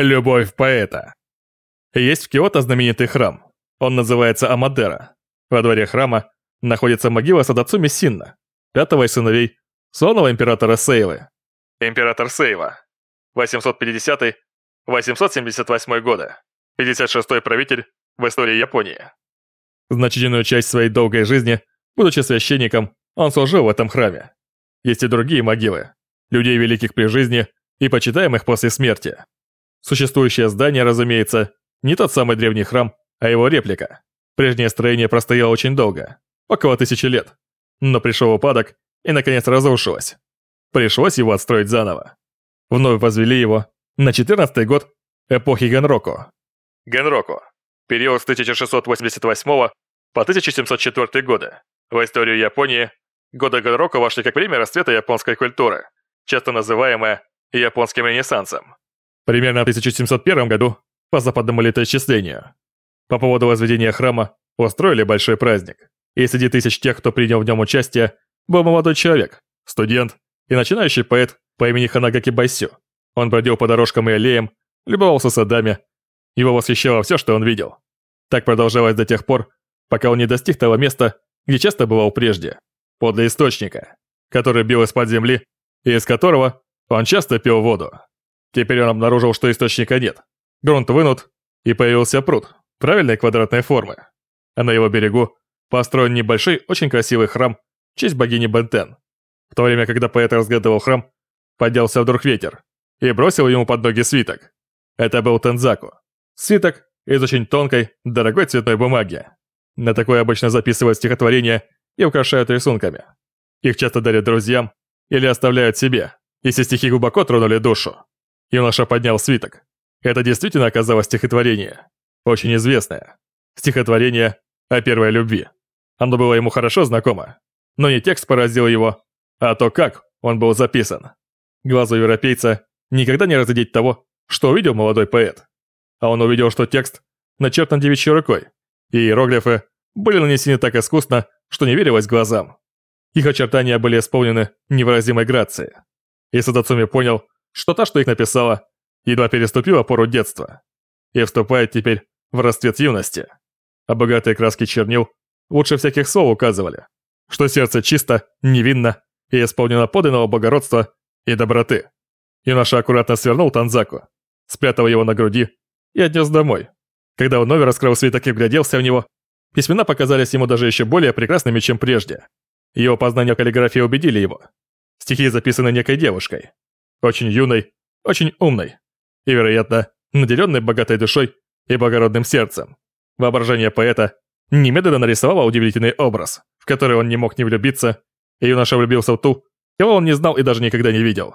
Любовь поэта. Есть в Киото знаменитый храм. Он называется Амадера. Во дворе храма находится могила Садацуми Синна, пятого из сыновей славного императора Сейвы. Император Сейва. 850-878 годы. 56-й правитель в истории Японии. Значительную часть своей долгой жизни, будучи священником, он служил в этом храме. Есть и другие могилы, людей великих при жизни и почитаемых после смерти. Существующее здание, разумеется, не тот самый древний храм, а его реплика. Прежнее строение простояло очень долго, около тысячи лет. Но пришел упадок и, наконец, разрушилось. Пришлось его отстроить заново. Вновь возвели его на 14 год эпохи Генроку. Генроку. Период с 1688 по 1704 годы. В историю Японии годы Генроку вошли как время расцвета японской культуры, часто называемая японским ренессансом. Примерно в 1701 году, по западному летоисчислению, по поводу возведения храма устроили большой праздник. И среди тысяч тех, кто принял в нем участие, был молодой человек, студент и начинающий поэт по имени Ханагаки Байсю. Он бродил по дорожкам и аллеям, любовался садами. Его восхищало все, что он видел. Так продолжалось до тех пор, пока он не достиг того места, где часто бывал прежде, подле источника, который бил из-под земли и из которого он часто пил воду. Теперь он обнаружил, что источника нет. Грунт вынут, и появился пруд правильной квадратной формы. А на его берегу построен небольшой, очень красивый храм в честь богини Бентен. В то время, когда поэт разглядывал храм, поднялся вдруг ветер и бросил ему под ноги свиток. Это был Тензаку. Свиток из очень тонкой, дорогой цветной бумаги. На такое обычно записывают стихотворения и украшают рисунками. Их часто дарят друзьям или оставляют себе, если стихи глубоко тронули душу. Юноша поднял свиток. Это действительно оказалось стихотворение. Очень известное. Стихотворение о первой любви. Оно было ему хорошо знакомо. Но не текст поразил его, а то, как он был записан. Глазу европейца никогда не разглядеть того, что увидел молодой поэт. А он увидел, что текст начертан девичьей рукой, и иероглифы были нанесены так искусно, что не верилось глазам. Их очертания были исполнены невыразимой грацией. И Садацуми понял, что та, что их написала, едва переступила пору детства и вступает теперь в расцвет юности. А богатые краски чернил лучше всяких слов указывали, что сердце чисто, невинно и исполнено подлинного благородства и доброты. Юноша аккуратно свернул Танзаку, спрятал его на груди и отнес домой. Когда он вновь раскрыл свиток и вгляделся в него, письмена показались ему даже еще более прекрасными, чем прежде. Его познания каллиграфии убедили его. Стихи записаны некой девушкой. Очень юной, очень умной. И, вероятно, наделенной богатой душой и благородным сердцем. Воображение поэта немедленно нарисовало удивительный образ, в который он не мог не влюбиться, и юноша влюбился в ту, кого он не знал и даже никогда не видел.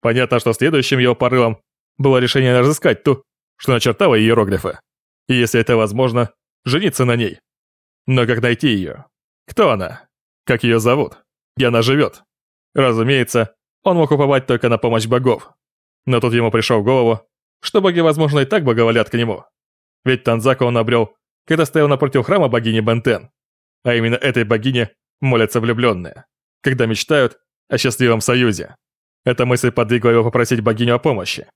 Понятно, что следующим его порывом было решение разыскать ту, что начертала иероглифы. И если это возможно, жениться на ней. Но как найти ее? Кто она? Как ее зовут? Где она живет? Разумеется, он мог уповать только на помощь богов. Но тут ему пришел в голову, что боги, возможно, и так благоволят к нему. Ведь Танзаку он обрел, когда стоял напротив храма богини Бентен. А именно этой богине молятся влюбленные, когда мечтают о счастливом союзе. Эта мысль подвигла его попросить богиню о помощи.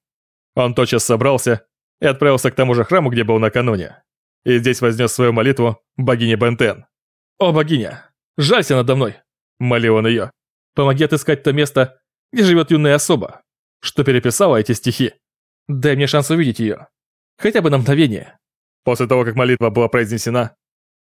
Он тотчас собрался и отправился к тому же храму, где был накануне. И здесь вознес свою молитву богине Бентен. «О, богиня, жалься надо мной!» – молил он ее. «Помоги отыскать то место, где живет юная особа, что переписала эти стихи. Дай мне шанс увидеть ее. Хотя бы на мгновение». После того, как молитва была произнесена,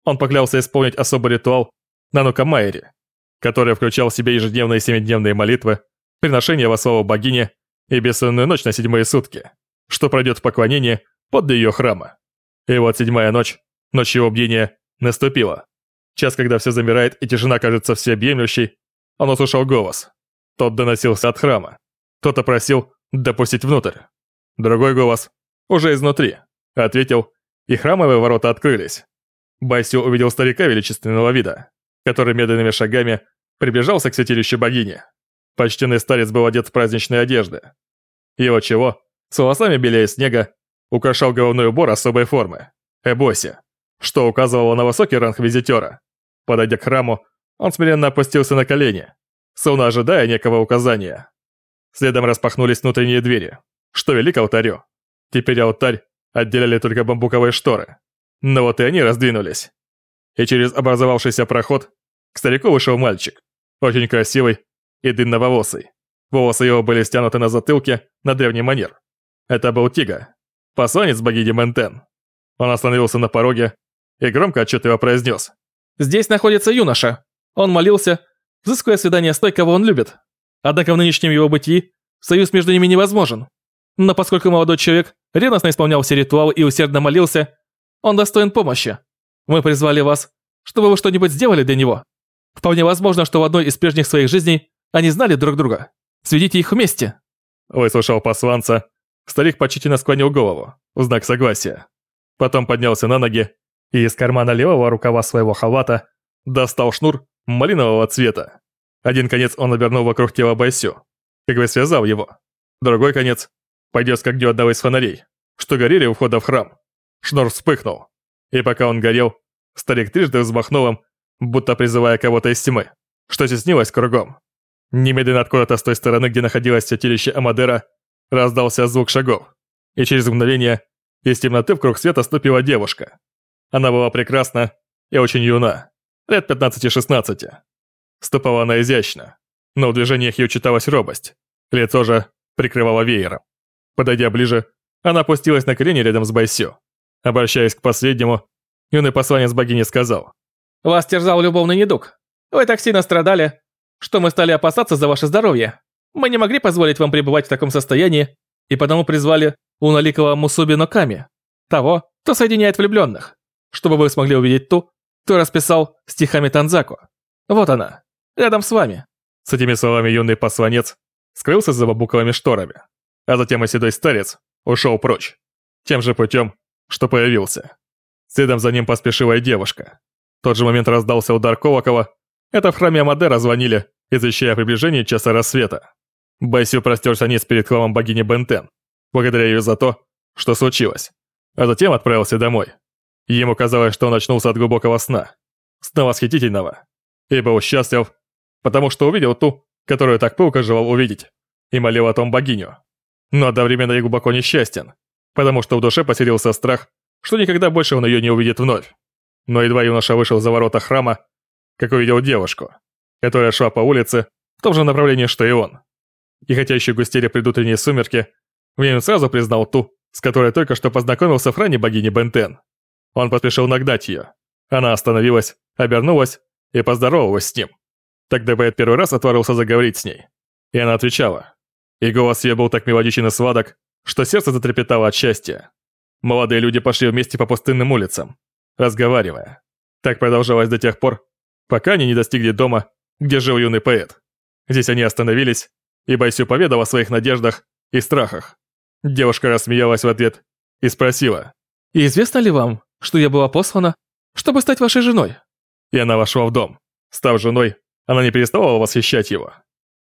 он поклялся исполнить особый ритуал на Нукамайре, который включал в себя ежедневные семидневные молитвы, приношение во славу богине и бессонную ночь на седьмые сутки, что пройдет в поклонении под ее храма. И вот седьмая ночь, ночь его бдения, наступила. Час, когда все замирает и тишина кажется всеобъемлющей, он услышал голос. Тот доносился от храма. Кто-то просил допустить внутрь. Другой голос, уже изнутри, ответил, и храмовые ворота открылись. Байсю увидел старика величественного вида, который медленными шагами приближался к святилищу богини. Почтенный старец был одет в праздничные одежды. Его чего, с волосами белее снега, украшал головной убор особой формы – эбоси, что указывало на высокий ранг визитера. Подойдя к храму, он смиренно опустился на колени, словно ожидая некого указания. Следом распахнулись внутренние двери, что вели к алтарю. Теперь алтарь отделяли только бамбуковые шторы. Но вот и они раздвинулись. И через образовавшийся проход к старику вышел мальчик. Очень красивый и длинноволосый. Волосы его были стянуты на затылке на древний манер. Это был Тига, посланец богини Ментен. Он остановился на пороге и громко отчетливо произнес. «Здесь находится юноша. Он молился, взыскуя свидание с той, кого он любит. Однако в нынешнем его бытии союз между ними невозможен. Но поскольку молодой человек ревностно исполнял все ритуалы и усердно молился, он достоин помощи. Мы призвали вас, чтобы вы что-нибудь сделали для него. Вполне возможно, что в одной из прежних своих жизней они знали друг друга. Сведите их вместе». Выслушал посланца. Старик почтительно склонил голову, в знак согласия. Потом поднялся на ноги и из кармана левого рукава своего халата достал шнур малинового цвета. Один конец он обернул вокруг тела Байсю, как бы связал его. Другой конец пойдет к огню одного из фонарей, что горели у входа в храм. Шнур вспыхнул, и пока он горел, старик трижды взмахнул им, будто призывая кого-то из тьмы, что теснилось кругом. Немедленно откуда-то с той стороны, где находилось святилище Амадера, раздался звук шагов, и через мгновение из темноты в круг света ступила девушка. Она была прекрасна и очень юна, лет 15-16. Ступала она изящно, но в движениях ее читалась робость, лицо же прикрывало веером. Подойдя ближе, она опустилась на колени рядом с Байсю. Обращаясь к последнему, юный посланец богини сказал. «Вас терзал любовный недуг. Вы так сильно страдали, что мы стали опасаться за ваше здоровье. Мы не могли позволить вам пребывать в таком состоянии, и потому призвали Уналикова Мусуби Ноками, того, кто соединяет влюбленных, чтобы вы смогли увидеть ту, кто расписал стихами Танзаку. Вот она, рядом с вами». С этими словами юный посланец скрылся за бамбуковыми шторами, а затем и седой старец ушел прочь, тем же путем, что появился. Следом за ним поспешила и девушка. В тот же момент раздался удар колокола, это в храме Амадера звонили, извещая о приближении часа рассвета. Байсю простерся низ перед хламом богини Бентен, благодаря ее за то, что случилось, а затем отправился домой. Ему казалось, что он очнулся от глубокого сна, сна восхитительного, и был счастлив, потому что увидел ту, которую так пылко желал увидеть, и молил о том богиню. Но одновременно и глубоко несчастен, потому что в душе поселился страх, что никогда больше он ее не увидит вновь. Но едва юноша вышел за ворота храма, как увидел девушку, которая шла по улице в том же направлении, что и он. И хотя еще густели предутренние сумерки, в нем сразу признал ту, с которой только что познакомился в хране богини Бентен. Он поспешил нагнать ее. Она остановилась, обернулась и поздоровалась с ним. Тогда Бэт первый раз отворился заговорить с ней. И она отвечала. И голос ее был так мелодичен и сладок, что сердце затрепетало от счастья. Молодые люди пошли вместе по пустынным улицам, разговаривая. Так продолжалось до тех пор, пока они не достигли дома, где жил юный поэт. Здесь они остановились, и Байсю поведал о своих надеждах и страхах. Девушка рассмеялась в ответ и спросила. «И известно ли вам, что я была послана, чтобы стать вашей женой?» И она вошла в дом. Став женой, она не переставала восхищать его.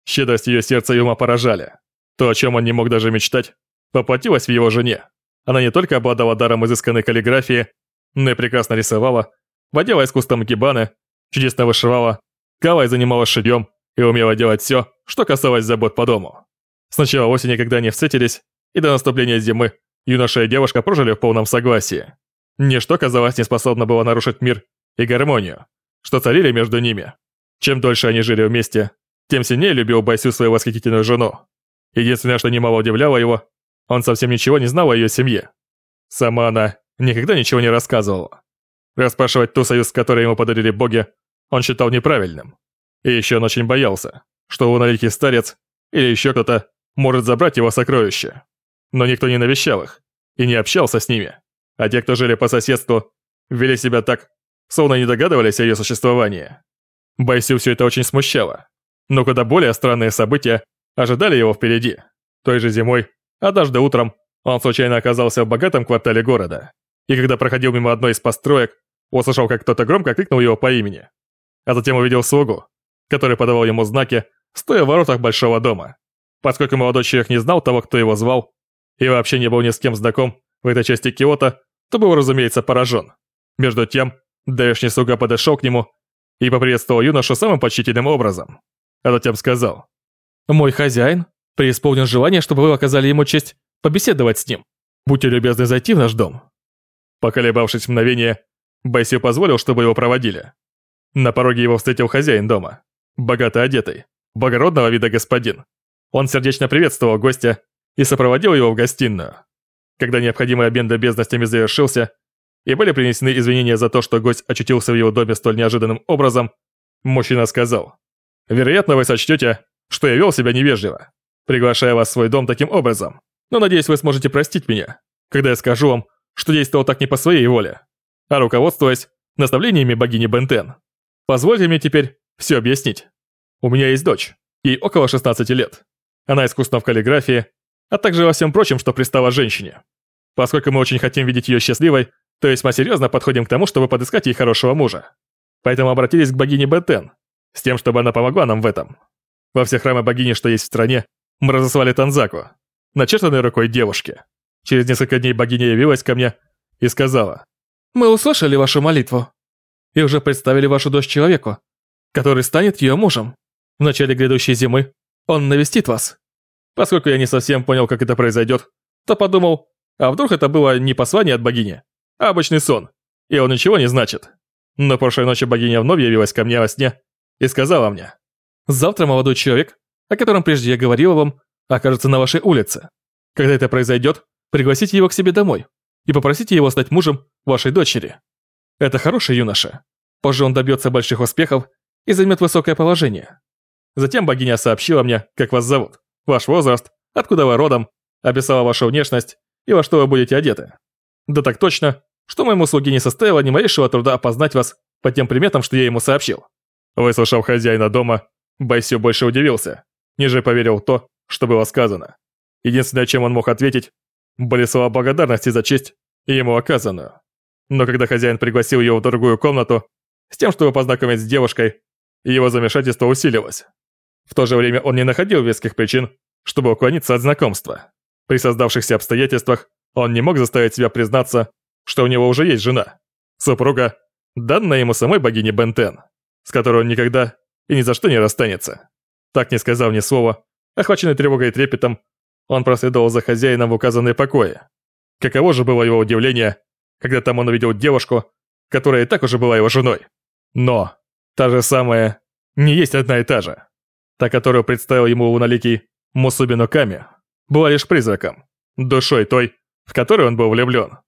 Щедрость ее сердца и ума поражали. То, о чем он не мог даже мечтать, воплотилось в его жене. Она не только обладала даром изысканной каллиграфии, но и прекрасно рисовала, водила искусством гибаны чудесно вышивала, Кавай занималась шитьем и умела делать все, что касалось забот по дому. С начала осени, когда они встретились, и до наступления зимы, юноша и девушка прожили в полном согласии. Ничто, казалось, не способно было нарушить мир и гармонию, что царили между ними. Чем дольше они жили вместе, тем сильнее любил Байсю свою восхитительную жену. Единственное, что немало удивляло его, он совсем ничего не знал о ее семье. Сама она никогда ничего не рассказывала. Расспрашивать ту союз, который ему подарили боги, он считал неправильным. И еще он очень боялся, что луноликий старец или еще кто-то может забрать его сокровища. Но никто не навещал их и не общался с ними. А те, кто жили по соседству, вели себя так, словно не догадывались о ее существовании. Байсю все это очень смущало. Но куда более странные события ожидали его впереди. Той же зимой, однажды утром, он случайно оказался в богатом квартале города. И когда проходил мимо одной из построек, Услышал, как кто-то громко крикнул его по имени. А затем увидел слугу, который подавал ему знаки, стоя в воротах большого дома. Поскольку молодой человек не знал того, кто его звал, и вообще не был ни с кем знаком в этой части Киота, то был, разумеется, поражен. Между тем, давешний слуга подошел к нему и поприветствовал юношу самым почтительным образом. А затем сказал. «Мой хозяин преисполнен желание, чтобы вы оказали ему честь побеседовать с ним. Будьте любезны зайти в наш дом». Поколебавшись мгновение, Байсю позволил, чтобы его проводили. На пороге его встретил хозяин дома, богато одетый, благородного вида господин. Он сердечно приветствовал гостя и сопроводил его в гостиную. Когда необходимый обмен любезностями завершился, и были принесены извинения за то, что гость очутился в его доме столь неожиданным образом, мужчина сказал, «Вероятно, вы сочтете, что я вел себя невежливо, приглашая вас в свой дом таким образом, но надеюсь, вы сможете простить меня, когда я скажу вам, что действовал так не по своей воле, а руководствуясь наставлениями богини Бентен. Позвольте мне теперь все объяснить. У меня есть дочь, ей около 16 лет. Она искусна в каллиграфии, а также во всем прочем, что пристало женщине. Поскольку мы очень хотим видеть ее счастливой, то есть мы серьезно подходим к тому, чтобы подыскать ей хорошего мужа. Поэтому обратились к богине Бентен, с тем, чтобы она помогла нам в этом. Во все храмы богини, что есть в стране, мы разослали Танзаку, начертанной рукой девушки. Через несколько дней богиня явилась ко мне и сказала, «Мы услышали вашу молитву и уже представили вашу дочь человеку, который станет ее мужем. В начале грядущей зимы он навестит вас». Поскольку я не совсем понял, как это произойдет, то подумал, а вдруг это было не послание от богини, а обычный сон, и он ничего не значит. Но прошлой ночью богиня вновь явилась ко мне во сне и сказала мне, «Завтра молодой человек, о котором прежде я говорила вам, окажется на вашей улице. Когда это произойдет, пригласите его к себе домой и попросите его стать мужем вашей дочери. Это хороший юноша. Позже он добьется больших успехов и займет высокое положение. Затем богиня сообщила мне, как вас зовут, ваш возраст, откуда вы родом, описала вашу внешность и во что вы будете одеты. Да так точно, что моему слуге не составило ни малейшего труда опознать вас по тем приметам, что я ему сообщил. Выслушав хозяина дома, Байсю больше удивился, ниже поверил в то, что было сказано. Единственное, чем он мог ответить, были слова благодарности за честь, ему оказанную. Но когда хозяин пригласил его в другую комнату, с тем, чтобы познакомить с девушкой, его замешательство усилилось. В то же время он не находил веских причин, чтобы уклониться от знакомства. При создавшихся обстоятельствах он не мог заставить себя признаться, что у него уже есть жена, супруга, данная ему самой богине Бентен, с которой он никогда и ни за что не расстанется. Так не сказав ни слова, охваченный тревогой и трепетом, он проследовал за хозяином в указанные покои. Каково же было его удивление, когда там он увидел девушку, которая и так уже была его женой. Но та же самая не есть одна и та же. Та, которую представил ему луналикий Мусубино Ками, была лишь призраком, душой той, в которой он был влюблен.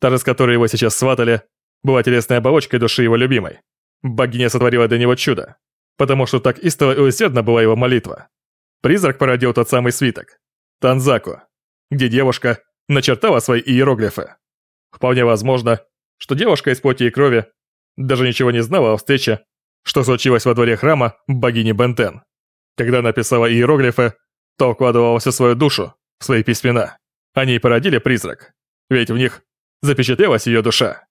Та же, с которой его сейчас сватали, была телесной оболочкой души его любимой. Богиня сотворила для него чудо, потому что так истово и усердно была его молитва. Призрак породил тот самый свиток, Танзаку, где девушка начертала свои иероглифы. Вполне возможно, что девушка из плоти и крови даже ничего не знала о встрече, что случилось во дворе храма богини Бентен. Когда написала иероглифы, то вкладывала всю свою душу в свои письмена. Они породили призрак, ведь в них запечатлелась ее душа.